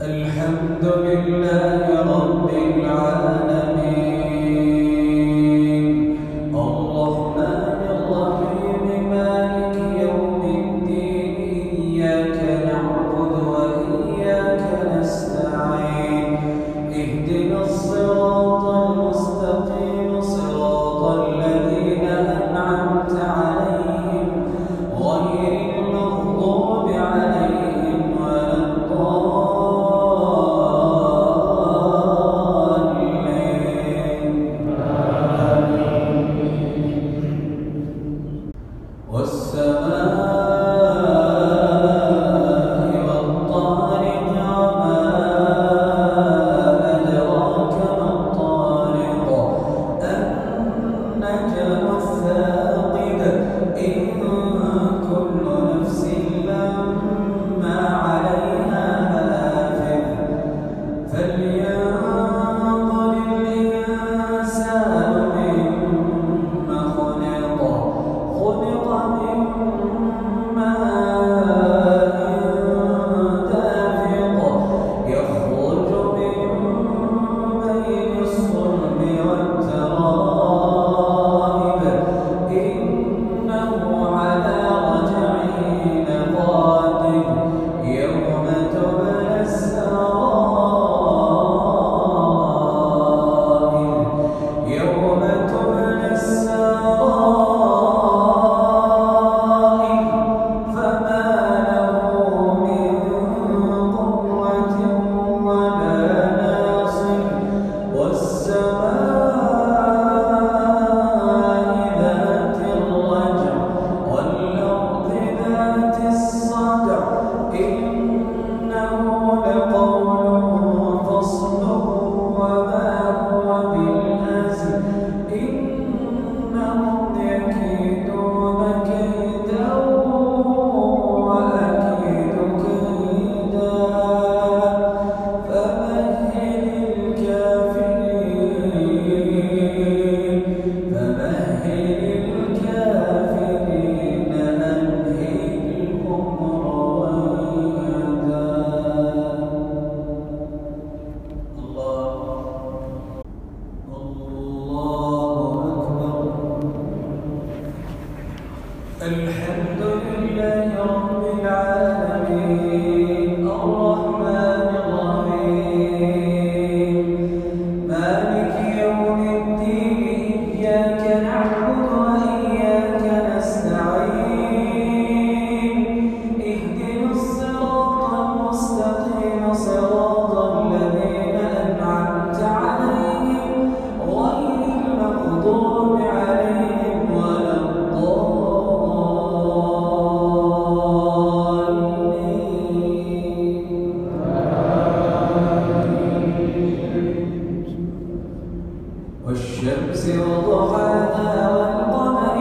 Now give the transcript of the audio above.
الحمد لله رب العالمين. السماء now والشمس وضحاها والقمر